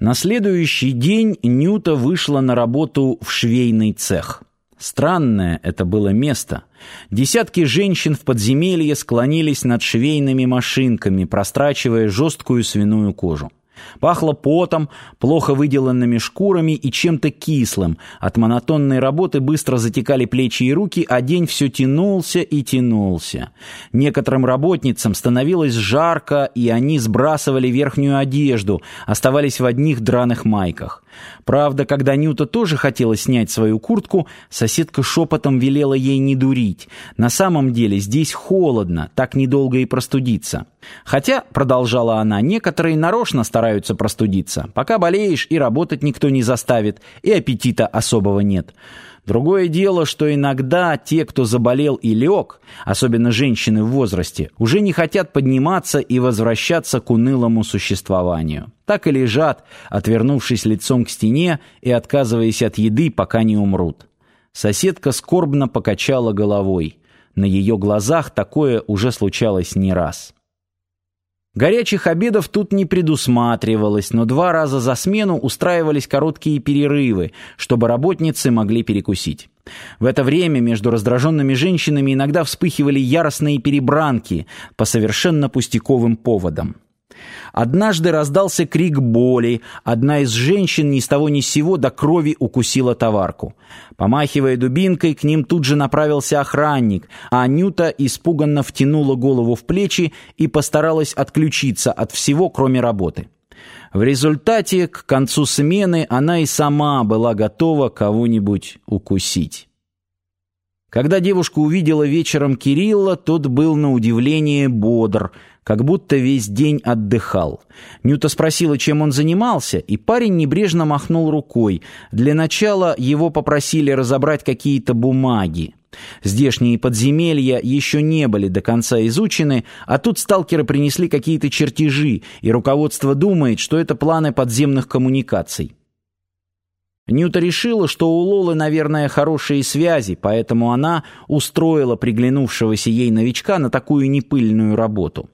На следующий день Нюта вышла на работу в швейный цех. Странное это было место. Десятки женщин в подземелье склонились над швейными машинками, прострачивая жесткую свиную кожу. Пахло потом, плохо выделанными шкурами и чем-то кислым. От монотонной работы быстро затекали плечи и руки, а день все тянулся и тянулся. Некоторым работницам становилось жарко, и они сбрасывали верхнюю одежду, оставались в одних драных майках. Правда, когда Нюта тоже хотела снять свою куртку, соседка шепотом велела ей не дурить. На самом деле здесь холодно, так недолго и простудиться. Хотя, продолжала она, некоторые нарочно стараются простудиться. Пока болеешь, и работать никто не заставит, и аппетита особого нет. Другое дело, что иногда те, кто заболел и лег, особенно женщины в возрасте, уже не хотят подниматься и возвращаться к унылому существованию. Так и лежат, отвернувшись лицом к стене и отказываясь от еды, пока не умрут. Соседка скорбно покачала головой. На ее глазах такое уже случалось не раз. Горячих обедов тут не предусматривалось, но два раза за смену устраивались короткие перерывы, чтобы работницы могли перекусить. В это время между раздраженными женщинами иногда вспыхивали яростные перебранки по совершенно пустяковым поводам. Однажды раздался крик боли, одна из женщин ни с того ни с сего до крови укусила товарку. Помахивая дубинкой, к ним тут же направился охранник, а Анюта испуганно втянула голову в плечи и постаралась отключиться от всего, кроме работы. В результате, к концу смены, она и сама была готова кого-нибудь укусить. Когда девушка увидела вечером Кирилла, тот был на удивление бодр, как будто весь день отдыхал. Нюта спросила, чем он занимался, и парень небрежно махнул рукой. Для начала его попросили разобрать какие-то бумаги. Здешние подземелья еще не были до конца изучены, а тут сталкеры принесли какие-то чертежи, и руководство думает, что это планы подземных коммуникаций. Нюта решила, что у Лолы, наверное, хорошие связи, поэтому она устроила приглянувшегося ей новичка на такую непыльную работу.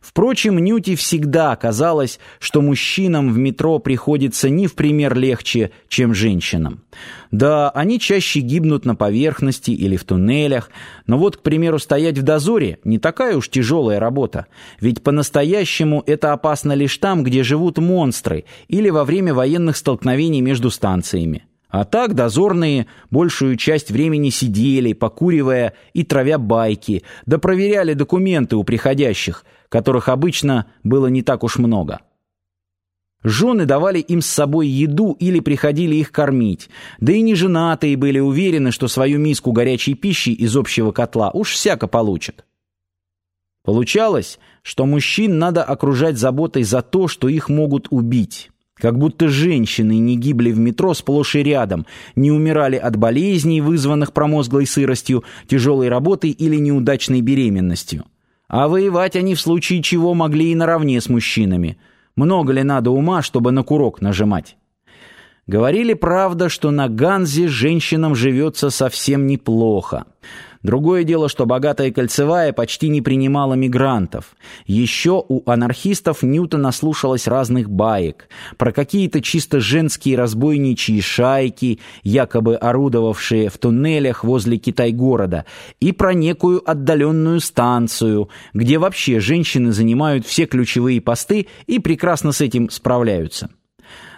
Впрочем, Нюте всегда казалось, что мужчинам в метро приходится не в пример легче, чем женщинам. Да, они чаще гибнут на поверхности или в туннелях, но вот, к примеру, стоять в дозоре не такая уж тяжелая работа, ведь по-настоящему это опасно лишь там, где живут монстры или во время военных столкновений между станциями. А так дозорные большую часть времени сидели, покуривая и травя байки, да проверяли документы у приходящих, которых обычно было не так уж много. Жены давали им с собой еду или приходили их кормить, да и неженатые были уверены, что свою миску горячей пищи из общего котла уж всяко получат. Получалось, что мужчин надо окружать заботой за то, что их могут убить. Как будто женщины не гибли в метро сплошь и рядом, не умирали от болезней, вызванных промозглой сыростью, тяжелой работой или неудачной беременностью. А воевать они в случае чего могли и наравне с мужчинами. Много ли надо ума, чтобы на курок нажимать? Говорили, правда, что на Ганзе женщинам живется совсем неплохо. Другое дело, что богатая кольцевая почти не принимала мигрантов. Еще у анархистов Ньюта наслушалась разных баек про какие-то чисто женские разбойничьи шайки, якобы орудовавшие в туннелях возле Китай-города, и про некую отдаленную станцию, где вообще женщины занимают все ключевые посты и прекрасно с этим справляются.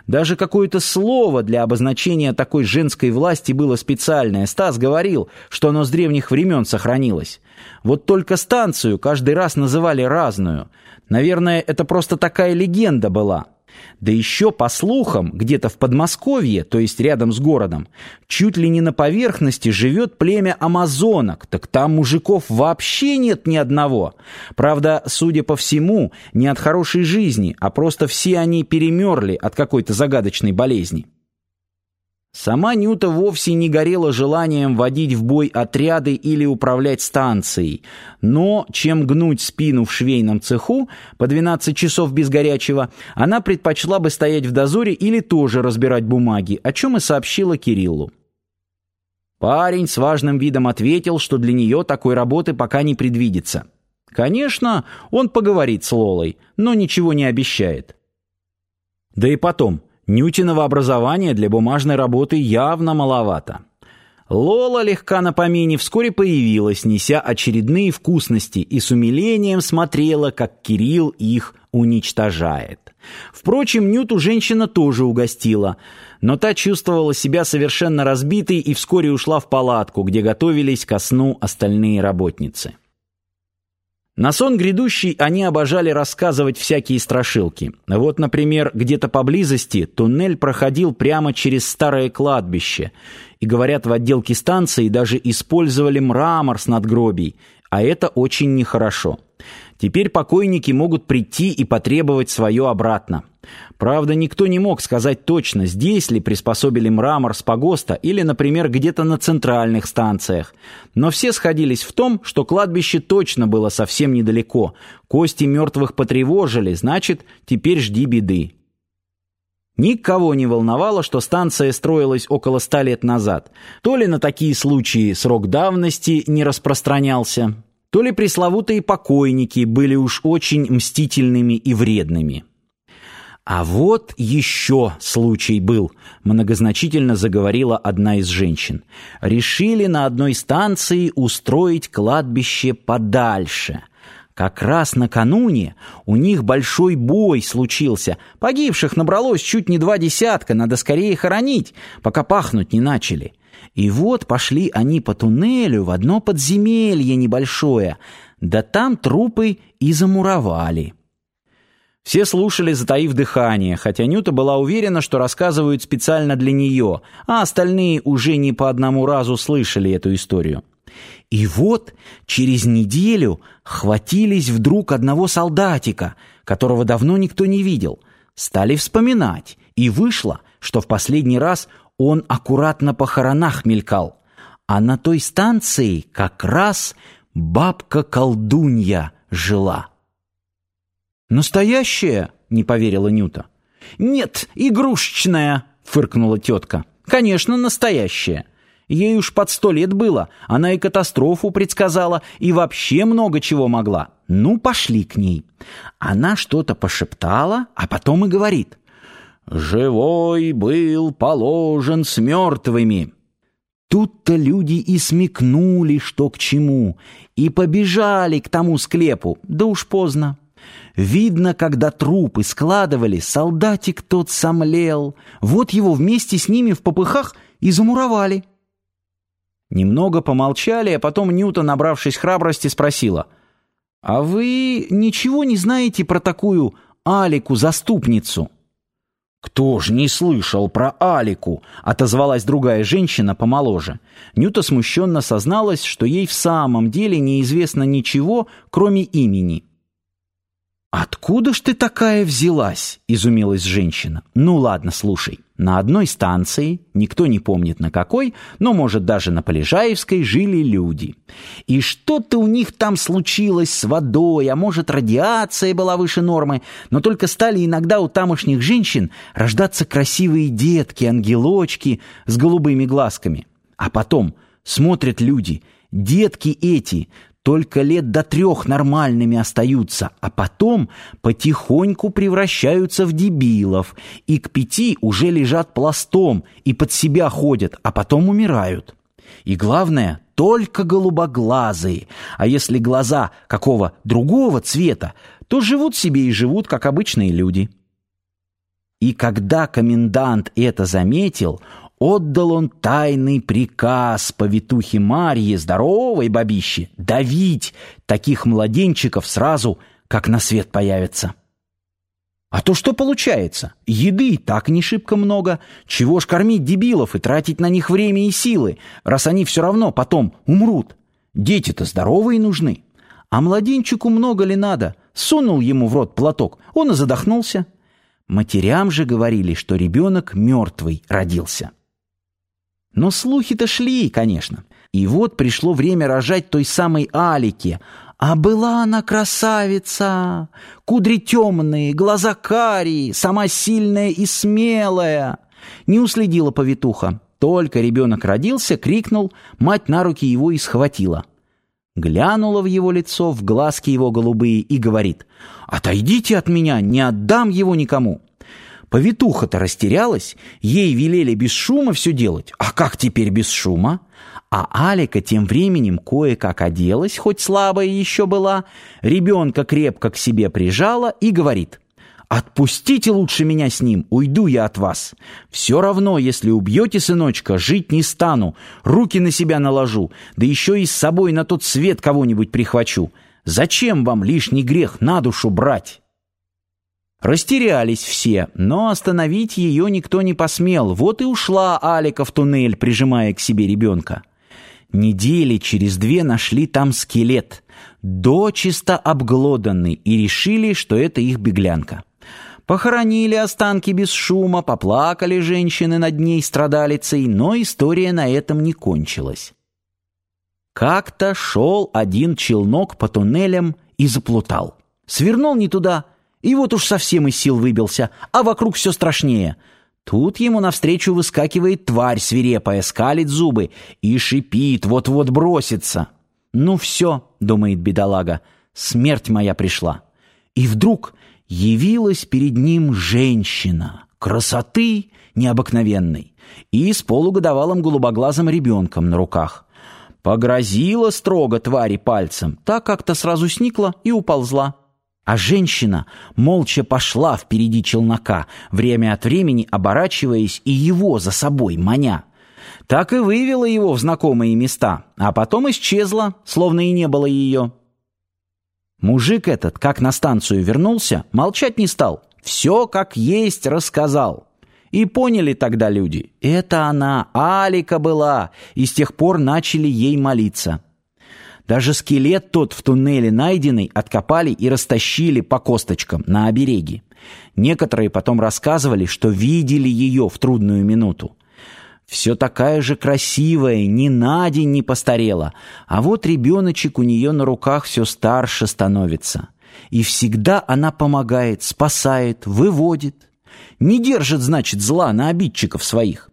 Даже какое-то слово для обозначения такой женской власти было специальное. Стас говорил, что оно с древних времен сохранилось. Вот только станцию каждый раз называли разную. Наверное, это просто такая легенда была. Да еще, по слухам, где-то в Подмосковье, то есть рядом с городом, чуть ли не на поверхности живет племя амазонок, так там мужиков вообще нет ни одного. Правда, судя по всему, не от хорошей жизни, а просто все они перемерли от какой-то загадочной болезни. Сама Нюта вовсе не горела желанием водить в бой отряды или управлять станцией, но чем гнуть спину в швейном цеху по 12 часов без горячего, она предпочла бы стоять в дозоре или тоже разбирать бумаги, о чем и сообщила Кириллу. Парень с важным видом ответил, что для нее такой работы пока не предвидится. Конечно, он поговорит с Лолой, но ничего не обещает. Да и потом – Нютиного образования для бумажной работы явно маловато. Лола, легка на помине, вскоре появилась, неся очередные вкусности, и с умилением смотрела, как Кирилл их уничтожает. Впрочем, Нюту женщина тоже угостила, но та чувствовала себя совершенно разбитой и вскоре ушла в палатку, где готовились ко сну остальные работницы. На сон грядущий они обожали рассказывать всякие страшилки. Вот, например, где-то поблизости туннель проходил прямо через старое кладбище. И, говорят, в отделке станции даже использовали мрамор с надгробий, а это очень нехорошо. Теперь покойники могут прийти и потребовать свое обратно. Правда, никто не мог сказать точно, здесь ли приспособили мрамор с погоста или, например, где-то на центральных станциях. Но все сходились в том, что кладбище точно было совсем недалеко. Кости мертвых потревожили, значит, теперь жди беды. Никого не волновало, что станция строилась около ста лет назад. То ли на такие случаи срок давности не распространялся, то ли пресловутые покойники были уж очень мстительными и вредными. «А вот еще случай был», — многозначительно заговорила одна из женщин. «Решили на одной станции устроить кладбище подальше». Как раз накануне у них большой бой случился. Погибших набралось чуть не два десятка, надо скорее хоронить, пока пахнуть не начали. И вот пошли они по туннелю в одно подземелье небольшое, да там трупы и замуровали. Все слушали, затаив дыхание, хотя Нюта была уверена, что рассказывают специально для нее, а остальные уже не по одному разу слышали эту историю. И вот через неделю хватились вдруг одного солдатика, которого давно никто не видел. Стали вспоминать, и вышло, что в последний раз он аккуратно по хоронах мелькал, а на той станции как раз бабка-колдунья жила. «Настоящая?» — не поверила Нюта. «Нет, игрушечная!» — фыркнула тетка. «Конечно, настоящая. Ей уж под сто лет было, она и катастрофу предсказала, и вообще много чего могла. Ну, пошли к ней». Она что-то пошептала, а потом и говорит. «Живой был положен с мертвыми». Тут-то люди и смекнули, что к чему, и побежали к тому склепу, да уж поздно. Видно, когда трупы складывали, солдатик тот сомлел. Вот его вместе с ними в попыхах и замуровали. Немного помолчали, а потом Ньюта, набравшись храбрости, спросила. «А вы ничего не знаете про такую Алику-заступницу?» «Кто ж не слышал про Алику?» — отозвалась другая женщина помоложе. Нюта смущенно созналась, что ей в самом деле неизвестно ничего, кроме имени. «Откуда ж ты такая взялась?» — изумилась женщина. «Ну ладно, слушай. На одной станции, никто не помнит на какой, но, может, даже на Полежаевской, жили люди. И что-то у них там случилось с водой, а может, радиация была выше нормы, но только стали иногда у тамошних женщин рождаться красивые детки, ангелочки с голубыми глазками. А потом смотрят люди, детки эти только лет до трех нормальными остаются, а потом потихоньку превращаются в дебилов, и к пяти уже лежат пластом и под себя ходят, а потом умирают. И главное, только голубоглазые, а если глаза какого другого цвета, то живут себе и живут, как обычные люди. И когда комендант это заметил, Отдал он тайный приказ повитухе Марье, здоровой бабище, давить таких младенчиков сразу, как на свет появятся. А то что получается? Еды так не шибко много. Чего ж кормить дебилов и тратить на них время и силы, раз они все равно потом умрут? Дети-то здоровые нужны. А младенчику много ли надо? Сунул ему в рот платок, он и задохнулся. Матерям же говорили, что ребенок мертвый родился. Но слухи-то шли, конечно. И вот пришло время рожать той самой Алике. А была она красавица, кудри темные, глаза карие, сама сильная и смелая. Не уследила повитуха. Только ребенок родился, крикнул, мать на руки его и схватила. Глянула в его лицо, в глазки его голубые и говорит, «Отойдите от меня, не отдам его никому». Повитуха-то растерялась, ей велели без шума все делать. А как теперь без шума? А Алика тем временем кое-как оделась, хоть слабая еще была, ребенка крепко к себе прижала и говорит — Отпустите лучше меня с ним, уйду я от вас. Все равно, если убьете сыночка, жить не стану, руки на себя наложу, да еще и с собой на тот свет кого-нибудь прихвачу. Зачем вам лишний грех на душу брать?» Растерялись все, но остановить ее никто не посмел. Вот и ушла Алика в туннель, прижимая к себе ребенка. Недели через две нашли там скелет, дочисто обглоданный, и решили, что это их беглянка. Похоронили останки без шума, поплакали женщины над ней страдалицей, но история на этом не кончилась. Как-то шел один челнок по туннелям и заплутал. Свернул не туда, и вот уж совсем из сил выбился, а вокруг все страшнее. Тут ему навстречу выскакивает тварь свирепая, скалит зубы и шипит, вот-вот бросится. «Ну все», — думает бедолага, — «смерть моя пришла». И вдруг явилась перед ним женщина, красоты необыкновенной, и с полугодовалым голубоглазым ребенком на руках. Погрозила строго твари пальцем, та как-то сразу сникла и уползла. А женщина молча пошла впереди челнока, время от времени оборачиваясь и его за собой маня. Так и вывела его в знакомые места, а потом исчезла, словно и не было ее. Мужик этот, как на станцию вернулся, молчать не стал. Все как есть рассказал. И поняли тогда люди, это она, Алика была, и с тех пор начали ей молиться. Даже скелет тот в туннеле найденный откопали и растащили по косточкам на обереги. Некоторые потом рассказывали, что видели ее в трудную минуту. Все такая же красивая, ни на день не постарела. А вот ребеночек у нее на руках все старше становится. И всегда она помогает, спасает, выводит. Не держит, значит, зла на обидчиков своих.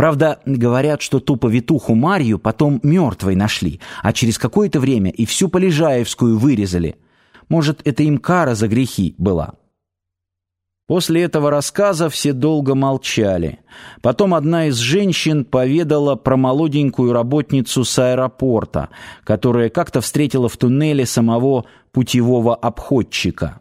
Правда, говорят, что ту повитуху Марью потом мертвой нашли, а через какое-то время и всю Полежаевскую вырезали. Может, это им кара за грехи была. После этого рассказа все долго молчали. Потом одна из женщин поведала про молоденькую работницу с аэропорта, которая как-то встретила в туннеле самого путевого обходчика.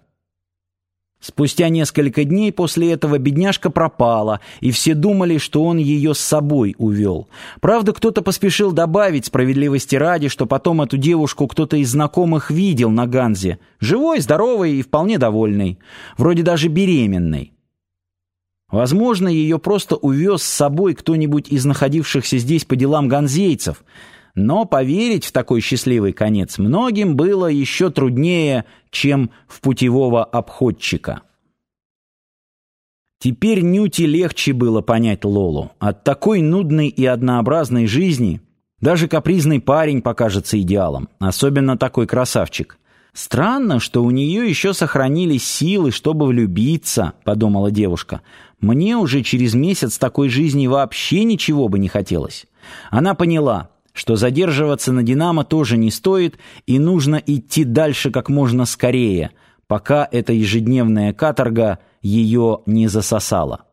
Спустя несколько дней после этого бедняжка пропала, и все думали, что он ее с собой увел. Правда, кто-то поспешил добавить справедливости ради, что потом эту девушку кто-то из знакомых видел на Ганзе. Живой, здоровой и вполне довольной. Вроде даже беременной. Возможно, ее просто увез с собой кто-нибудь из находившихся здесь по делам ганзейцев – но поверить в такой счастливый конец многим было еще труднее, чем в путевого обходчика. Теперь Нюте легче было понять Лолу. От такой нудной и однообразной жизни даже капризный парень покажется идеалом, особенно такой красавчик. «Странно, что у нее еще сохранились силы, чтобы влюбиться», — подумала девушка. «Мне уже через месяц такой жизни вообще ничего бы не хотелось». Она поняла — что задерживаться на «Динамо» тоже не стоит и нужно идти дальше как можно скорее, пока эта ежедневная каторга ее не засосала.